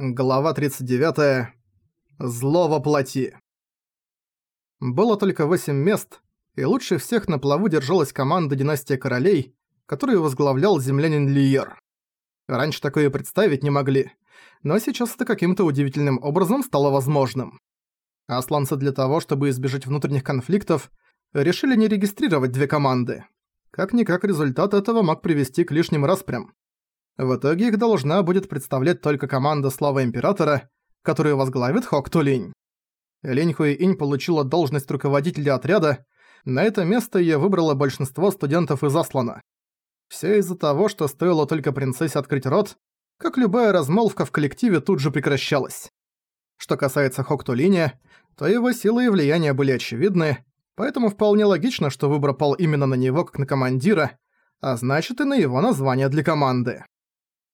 Глава 39. Зло во плоти. Было только 8 мест, и лучше всех на плаву держалась команда Династия Королей, которую возглавлял землянин Лиер. Раньше такое представить не могли, но сейчас это каким-то удивительным образом стало возможным. Асланцы для того, чтобы избежать внутренних конфликтов, решили не регистрировать две команды. Как-никак результат этого мог привести к лишним распрям. В итоге их должна будет представлять только команда Слава Императора, которую возглавит Хок Тулинь. Линь Хуи-Инь получила должность руководителя отряда, на это место её выбрало большинство студентов из Аслана. Всё из-за того, что стоило только принцессе открыть рот, как любая размолвка в коллективе тут же прекращалась. Что касается Хоктулиня, то его силы и влияние были очевидны, поэтому вполне логично, что выбор пал именно на него как на командира, а значит и на его название для команды.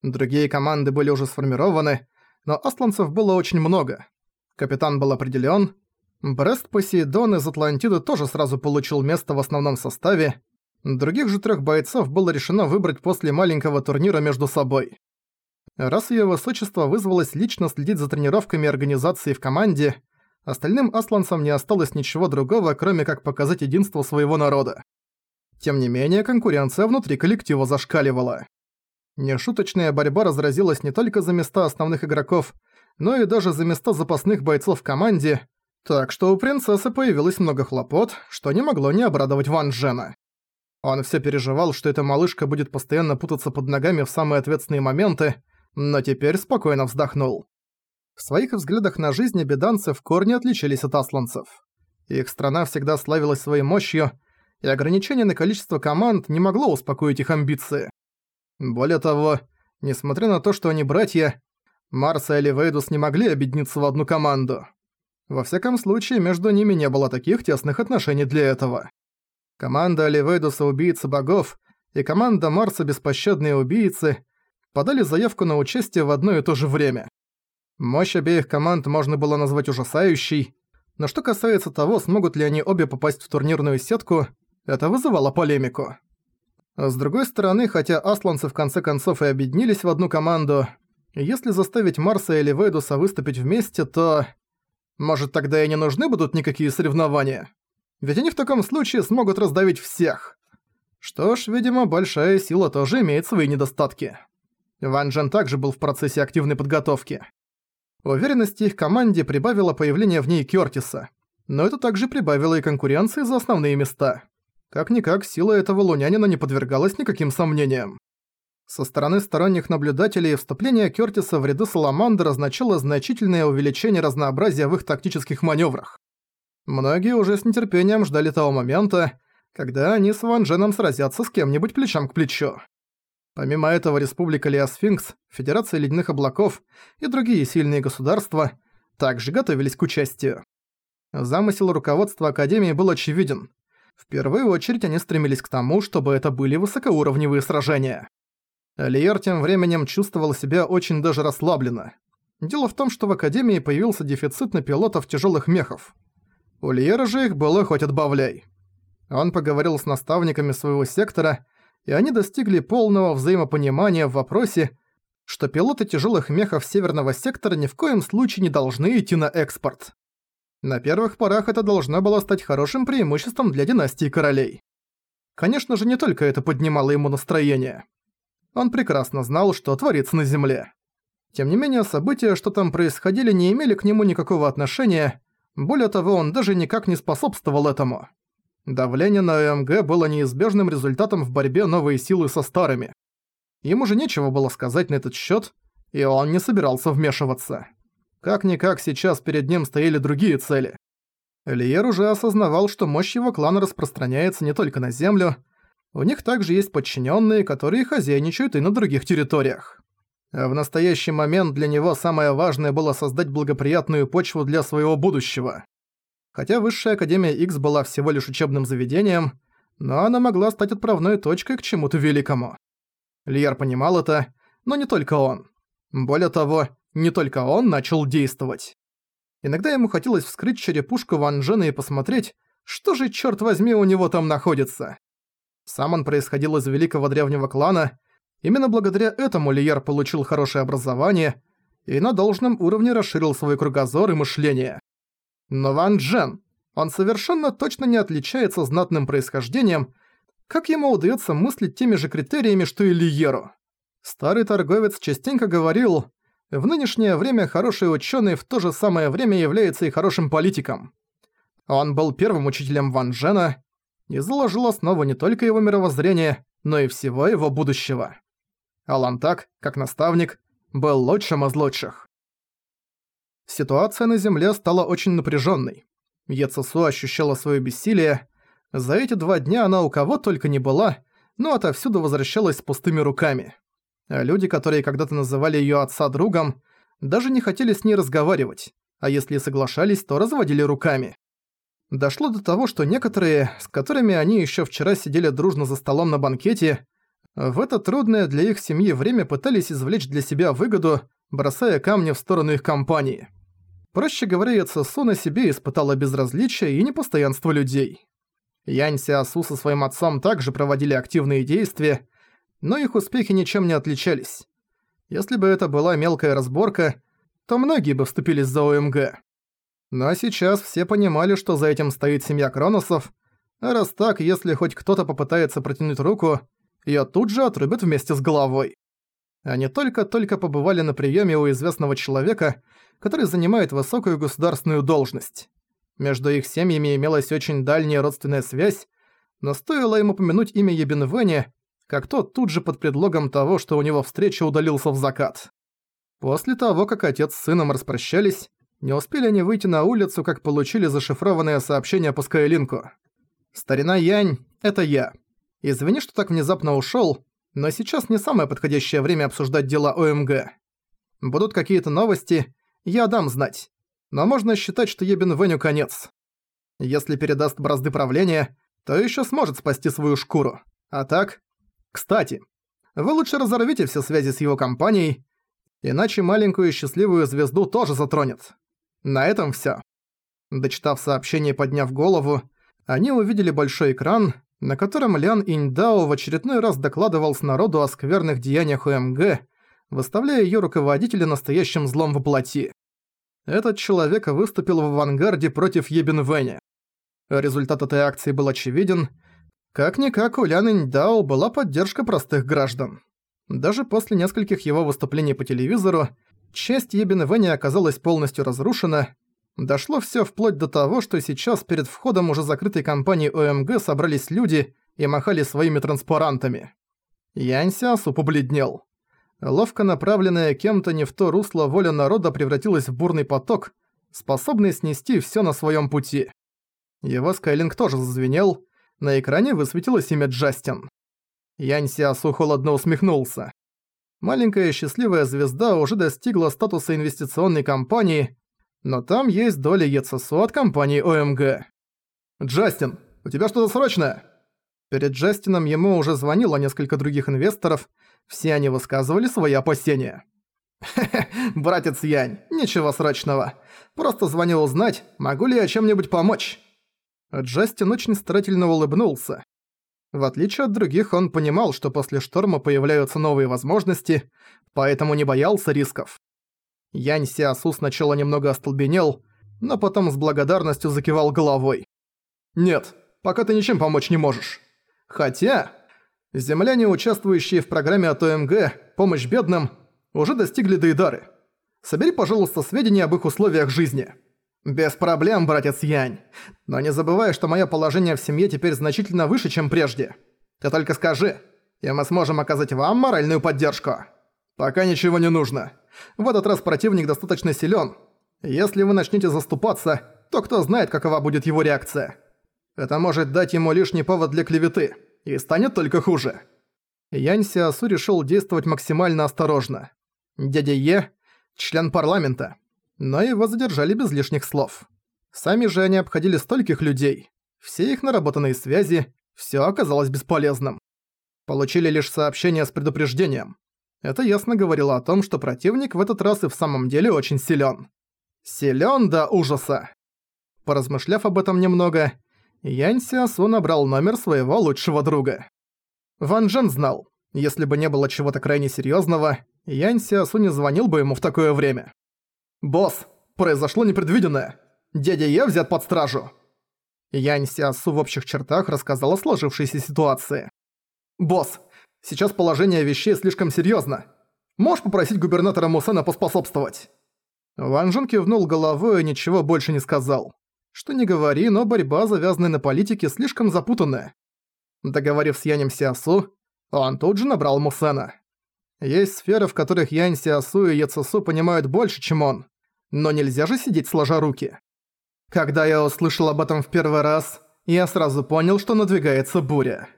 Другие команды были уже сформированы, но асланцев было очень много. Капитан был определён. Брест Посейдон из Атлантиды тоже сразу получил место в основном составе. Других же трёх бойцов было решено выбрать после маленького турнира между собой. Раз её высочество вызвалось лично следить за тренировками организации в команде, остальным асланцам не осталось ничего другого, кроме как показать единство своего народа. Тем не менее, конкуренция внутри коллектива зашкаливала. Нешуточная борьба разразилась не только за места основных игроков, но и даже за места запасных бойцов в команде, так что у принцессы появилось много хлопот, что не могло не обрадовать Ван Джена. Он все переживал, что эта малышка будет постоянно путаться под ногами в самые ответственные моменты, но теперь спокойно вздохнул. В своих взглядах на жизнь беданцы в корне отличались от асланцев. Их страна всегда славилась своей мощью, и ограничение на количество команд не могло успокоить их амбиции. Более того, несмотря на то, что они братья, Марс и Эливейдус не могли объединиться в одну команду. Во всяком случае, между ними не было таких тесных отношений для этого. Команда Оливейдуса «Убийцы богов» и команда Марса «Беспощадные убийцы» подали заявку на участие в одно и то же время. Мощь обеих команд можно было назвать ужасающей, но что касается того, смогут ли они обе попасть в турнирную сетку, это вызывало полемику. С другой стороны, хотя асланцы в конце концов и объединились в одну команду, если заставить Марса или Вейдуса выступить вместе, то... Может, тогда и не нужны будут никакие соревнования? Ведь они в таком случае смогут раздавить всех. Что ж, видимо, большая сила тоже имеет свои недостатки. Ван Джен также был в процессе активной подготовки. Уверенности их команде прибавило появление в ней Кёртиса, но это также прибавило и конкуренции за основные места. Как-никак, сила этого лунянина не подвергалась никаким сомнениям. Со стороны сторонних наблюдателей вступление Кёртиса в ряды Саламандр означало значительное увеличение разнообразия в их тактических маневрах. Многие уже с нетерпением ждали того момента, когда они с Ван Дженом сразятся с кем-нибудь плечом к плечу. Помимо этого Республика Леосфинкс, Федерация Ледяных Облаков и другие сильные государства также готовились к участию. Замысел руководства Академии был очевиден в первую очередь они стремились к тому, чтобы это были высокоуровневые сражения. Лиер тем временем чувствовал себя очень даже расслабленно. Дело в том, что в Академии появился дефицит на пилотов тяжелых мехов. У Лиера же их было хоть отбавляй. Он поговорил с наставниками своего сектора, и они достигли полного взаимопонимания в вопросе, что пилоты тяжелых мехов Северного сектора ни в коем случае не должны идти на экспорт. На первых порах это должно было стать хорошим преимуществом для династии королей. Конечно же, не только это поднимало ему настроение. Он прекрасно знал, что творится на Земле. Тем не менее, события, что там происходили, не имели к нему никакого отношения, более того, он даже никак не способствовал этому. Давление на ОМГ было неизбежным результатом в борьбе новой силы со старыми. Ему же нечего было сказать на этот счет, и он не собирался вмешиваться. Как-никак сейчас перед ним стояли другие цели. Элиер уже осознавал, что мощь его клана распространяется не только на Землю, у них также есть подчиненные, которые хозяйничают и на других территориях. А в настоящий момент для него самое важное было создать благоприятную почву для своего будущего. Хотя Высшая Академия X была всего лишь учебным заведением, но она могла стать отправной точкой к чему-то великому. Лиер понимал это, но не только он. Более того, не только он начал действовать. Иногда ему хотелось вскрыть черепушку Ван Джена и посмотреть, что же, черт возьми, у него там находится. Сам он происходил из великого древнего клана, именно благодаря этому Лиер получил хорошее образование и на должном уровне расширил свой кругозор и мышление. Но Ван Джен, он совершенно точно не отличается знатным происхождением, как ему удается мыслить теми же критериями, что и Лиеру. Старый торговец частенько говорил, в нынешнее время хороший ученый в то же самое время является и хорошим политиком. Он был первым учителем Ван Джена и заложил основу не только его мировоззрения, но и всего его будущего. Алан Так, как наставник, был лучшим из лучших. Ситуация на Земле стала очень напряженной. Ецесу ощущала свое бессилие. За эти два дня она у кого только не была, но отовсюду возвращалась с пустыми руками. А люди, которые когда-то называли ее отца другом, даже не хотели с ней разговаривать, а если соглашались, то разводили руками. Дошло до того, что некоторые, с которыми они еще вчера сидели дружно за столом на банкете, в это трудное для их семьи время пытались извлечь для себя выгоду, бросая камни в сторону их компании. Проще говоря, Яцесу на себе испытала безразличие и непостоянство людей. Янь Сиасу со своим отцом также проводили активные действия, но их успехи ничем не отличались. Если бы это была мелкая разборка, то многие бы вступились за ОМГ. Но сейчас все понимали, что за этим стоит семья Кроносов, а раз так, если хоть кто-то попытается протянуть руку, её тут же отрубят вместе с головой. Они только-только побывали на приеме у известного человека, который занимает высокую государственную должность. Между их семьями имелась очень дальняя родственная связь, но стоило ему помянуть имя Ебенвене, как тот тут же под предлогом того, что у него встреча удалился в закат. После того, как отец с сыном распрощались, не успели они выйти на улицу, как получили зашифрованное сообщение по Скайлинку. «Старина Янь, это я. Извини, что так внезапно ушёл, но сейчас не самое подходящее время обсуждать дела ОМГ. Будут какие-то новости, я дам знать. Но можно считать, что Ебен Вэню конец. Если передаст бразды правления, то ещё сможет спасти свою шкуру. А так... Кстати, вы лучше разорвите все связи с его компанией, иначе маленькую счастливую звезду тоже затронет. На этом всё. Дочитав сообщение подняв голову, они увидели большой экран, на котором Лян Иньдао в очередной раз докладывал с народу о скверных деяниях УМГ, выставляя её руководителя настоящим злом воплоти. Этот человек выступил в авангарде против Ебен Вэня. Результат этой акции был очевиден. Как-никак у Лян Иньдао была поддержка простых граждан. Даже после нескольких его выступлений по телевизору, часть Ебен Вэня оказалась полностью разрушена, Дошло всё вплоть до того, что сейчас перед входом уже закрытой компании ОМГ собрались люди и махали своими транспарантами. Янь Сиасу побледнел. Ловко направленная кем-то не в то русло воля народа превратилась в бурный поток, способный снести всё на своём пути. Его скайлинг тоже зазвенел, на экране высветилось имя Джастин. Янь Сиасу холодно усмехнулся. Маленькая счастливая звезда уже достигла статуса инвестиционной компании, но там есть доля ЕЦСУ от компании ОМГ. «Джастин, у тебя что-то срочное?» Перед Джастином ему уже звонило несколько других инвесторов, все они высказывали свои опасения. «Хе-хе, братец Янь, ничего срочного. Просто звонил узнать, могу ли я чем-нибудь помочь». Джастин очень старательно улыбнулся. В отличие от других, он понимал, что после шторма появляются новые возможности, поэтому не боялся рисков. Янь Сиасу сначала немного остолбенел, но потом с благодарностью закивал головой. «Нет, пока ты ничем помочь не можешь. Хотя, земляне, участвующие в программе от ОМГ «Помощь бедным», уже достигли Дейдары. Собери, пожалуйста, сведения об их условиях жизни». «Без проблем, братец Янь. Но не забывай, что мое положение в семье теперь значительно выше, чем прежде. Ты только скажи, и мы сможем оказать вам моральную поддержку». «Пока ничего не нужно. В этот раз противник достаточно силен. Если вы начнете заступаться, то кто знает, какова будет его реакция. Это может дать ему лишний повод для клеветы, и станет только хуже. Янь Сиасу решил действовать максимально осторожно. Дядя Е – член парламента, но его задержали без лишних слов. Сами же они обходили стольких людей. Все их наработанные связи, все оказалось бесполезным. Получили лишь сообщение с предупреждением. Это ясно говорило о том, что противник в этот раз и в самом деле очень силен. Силен до ужаса. Поразмышляв об этом немного, Янь Сиасу набрал номер своего лучшего друга. Ван Джен знал, если бы не было чего-то крайне серьезного, Янь Сиасу не звонил бы ему в такое время. «Босс, произошло непредвиденное. Дядя Е взят под стражу». Янь Сиасу в общих чертах рассказал о сложившейся ситуации. «Босс, сейчас положение вещей слишком серьёзно. Можешь попросить губернатора Мусена поспособствовать?» Ван Жен кивнул головой и ничего больше не сказал. Что не говори, но борьба, завязанная на политике, слишком запутанная. Договорив с Янем Сиасу, он тут же набрал Мусена. Есть сферы, в которых Янь Сиасу и Яцесу понимают больше, чем он. Но нельзя же сидеть сложа руки. Когда я услышал об этом в первый раз, я сразу понял, что надвигается буря.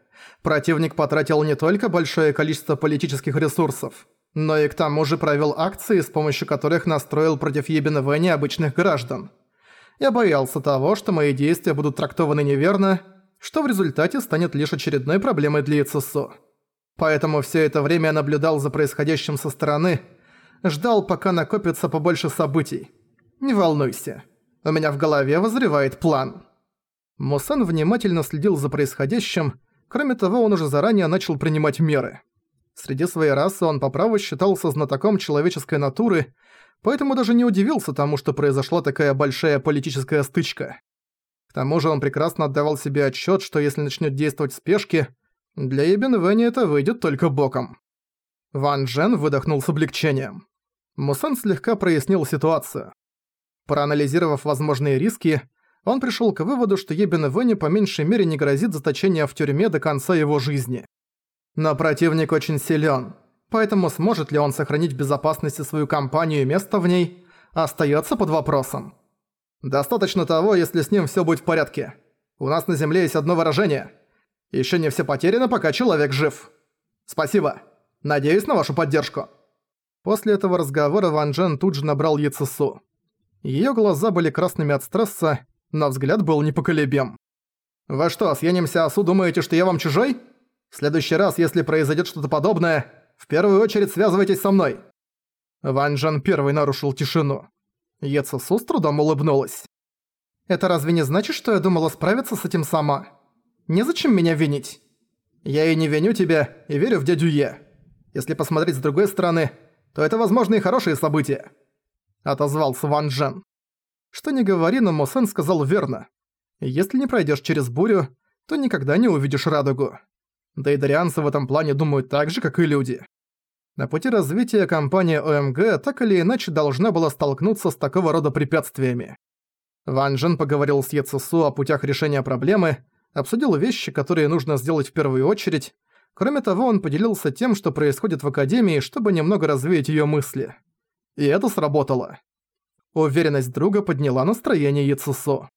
Противник потратил не только большое количество политических ресурсов, но и к тому же провел акции, с помощью которых настроил против Ебенова необычных граждан. Я боялся того, что мои действия будут трактованы неверно, что в результате станет лишь очередной проблемой для ИЦСО. Поэтому все это время я наблюдал за происходящим со стороны, ждал, пока накопится побольше событий. Не волнуйся, у меня в голове возревает план. Мусан внимательно следил за происходящим, кроме того, он уже заранее начал принимать меры. Среди своей расы он по праву считался знатоком человеческой натуры, поэтому даже не удивился тому, что произошла такая большая политическая стычка. К тому же он прекрасно отдавал себе отчет, что если начнет действовать в спешке, для Ебен Вэнни это выйдет только боком. Ван Джен выдохнул с облегчением. Мусан слегка прояснил ситуацию. Проанализировав возможные риски, он пришел к выводу, что Ебен Вэнни по меньшей мере не грозит заточение в тюрьме до конца его жизни. Но противник очень силен, поэтому сможет ли он сохранить в безопасности свою компанию и место в ней, остается под вопросом. Достаточно того, если с ним все будет в порядке. У нас на Земле есть одно выражение. Еще не все потеряно, пока человек жив. Спасибо. Надеюсь на вашу поддержку. После этого разговора Ван Джен тут же набрал Яцесу. Её глаза были красными от стресса, но взгляд был непоколебим. «Вы что, с Янем Сиасу думаете, что я вам чужой?» В следующий раз, если произойдет что-то подобное, в первую очередь связывайтесь со мной». Ван Джен первый нарушил тишину. Ецесу с трудом улыбнулась. «Это разве не значит, что я думала справиться с этим сама? Незачем меня винить. Я и не виню тебя, и верю в дядю Е. Если посмотреть с другой стороны, то это, возможно, и хорошие события». Отозвался Ван Джен. Что не говори, но Мосен сказал верно. Если не пройдешь через бурю, то никогда не увидишь радугу. Да и дарианцы в этом плане думают так же, как и люди. На пути развития компания ОМГ так или иначе должна была столкнуться с такого рода препятствиями. Ван Джен поговорил с Ецесу о путях решения проблемы, обсудил вещи, которые нужно сделать в первую очередь. Кроме того, он поделился тем, что происходит в Академии, чтобы немного развеять её мысли. И это сработало. Уверенность друга подняла настроение Ецесу.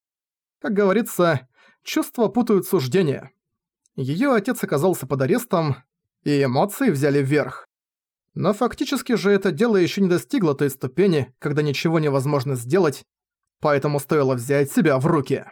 Как говорится, чувства путают суждения. Её отец оказался под арестом, и эмоции взяли вверх. Но фактически же это дело ещё не достигло той ступени, когда ничего невозможно сделать, поэтому стоило взять себя в руки.